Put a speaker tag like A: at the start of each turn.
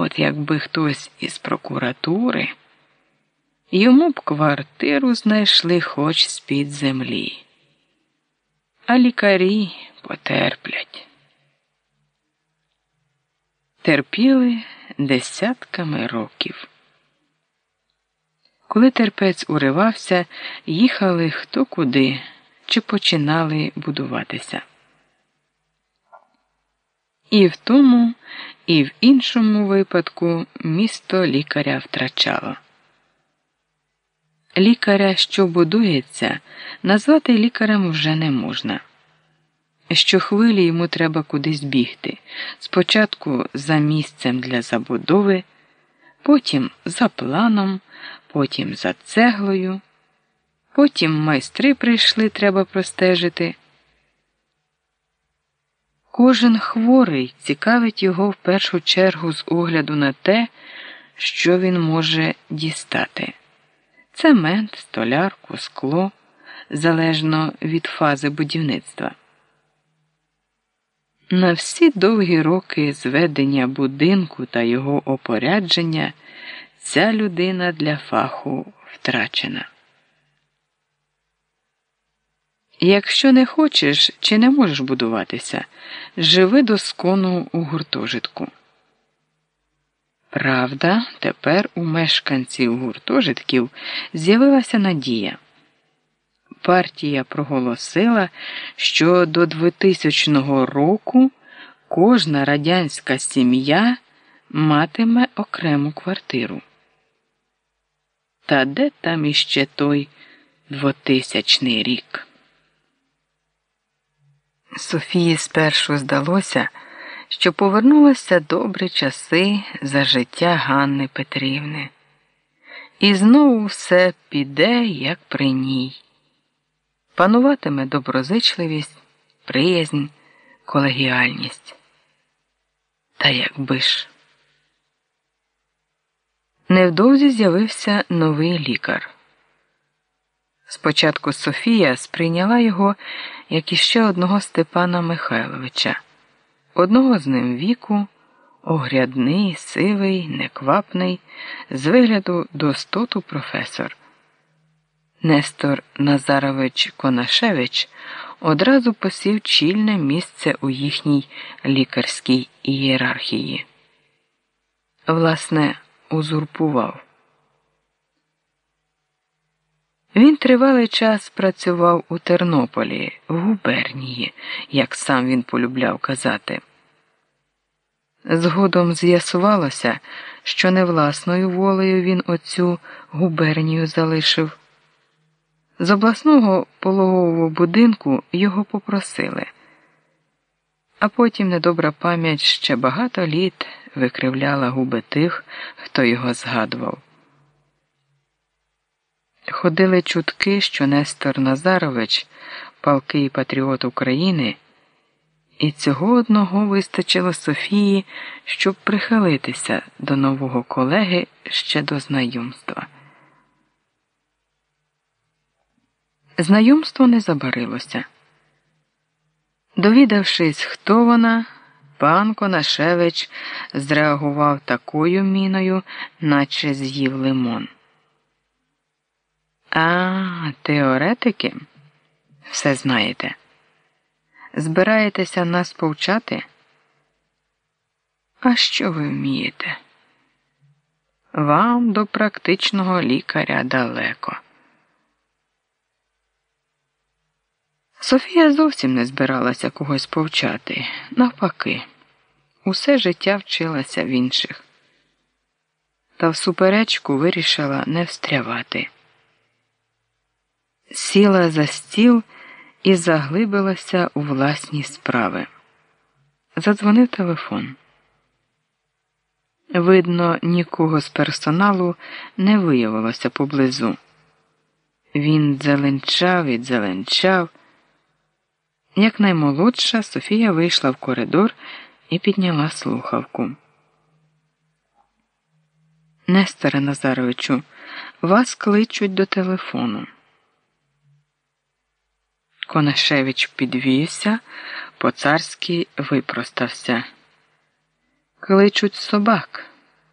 A: От якби хтось із прокуратури, йому б квартиру знайшли хоч з-під землі, а лікарі потерплять. Терпіли десятками років. Коли терпець уривався, їхали хто куди чи починали будуватися. І в тому, і в іншому випадку місто лікаря втрачало. Лікаря, що будується, назвати лікарем вже не можна. Щохвилі йому треба кудись бігти. Спочатку за місцем для забудови, потім за планом, потім за цеглою, потім майстри прийшли, треба простежити. Кожен хворий цікавить його в першу чергу з огляду на те, що він може дістати цемент, столярку, скло залежно від фази будівництва. На всі довгі роки зведення будинку та його опорядження ця людина для фаху втрачена. Якщо не хочеш чи не можеш будуватися, живи доскону у гуртожитку. Правда, тепер у мешканців гуртожитків з'явилася надія. Партія проголосила, що до 2000 року кожна радянська сім'я матиме окрему квартиру. Та де там іще той 2000 рік? Софії спершу здалося, що повернулися добрі часи за життя Ганни Петрівни, і знову все піде, як при ній. Пануватиме доброзичливість, приязнь, колегіальність. Та якби ж. Невдовзі з'явився новий лікар. Спочатку Софія сприйняла його як іще одного Степана Михайловича, одного з ним віку, огрядний, сивий, неквапний, з вигляду достоту професор. Нестор Назарович Конашевич одразу посів чільне місце у їхній лікарській ієрархії. Власне, узурпував. Він тривалий час працював у Тернополі, в губернії, як сам він полюбляв казати. Згодом з'ясувалося, що не власною волею він оцю губернію залишив. З обласного пологового будинку його попросили, а потім недобра пам'ять ще багато літ викривляла губи тих, хто його згадував. Ходили чутки, що Нестор Назарович, палкий патріот України, і цього одного вистачило Софії, щоб прихилитися до нового колеги ще до знайомства. Знайомство не забарилося. Довідавшись, хто вона, пан Конашевич зреагував такою міною, наче з'їв лимон. А, теоретики, все знаєте. Збираєтеся нас повчати? А що ви вмієте? Вам до практичного лікаря далеко. Софія зовсім не збиралася когось повчати. Навпаки, усе життя вчилася в інших. Та в суперечку вирішила не встрявати сіла за стіл і заглибилася у власні справи. Задзвонив телефон. Видно, нікого з персоналу не виявилося поблизу. Він зеленчав і зеленчав. Як наймолодша, Софія вийшла в коридор і підняла слухавку. Несторе Назаровичу, вас кличуть до телефону. Конашевич підвівся, по царськи випростався. Кличуть собак.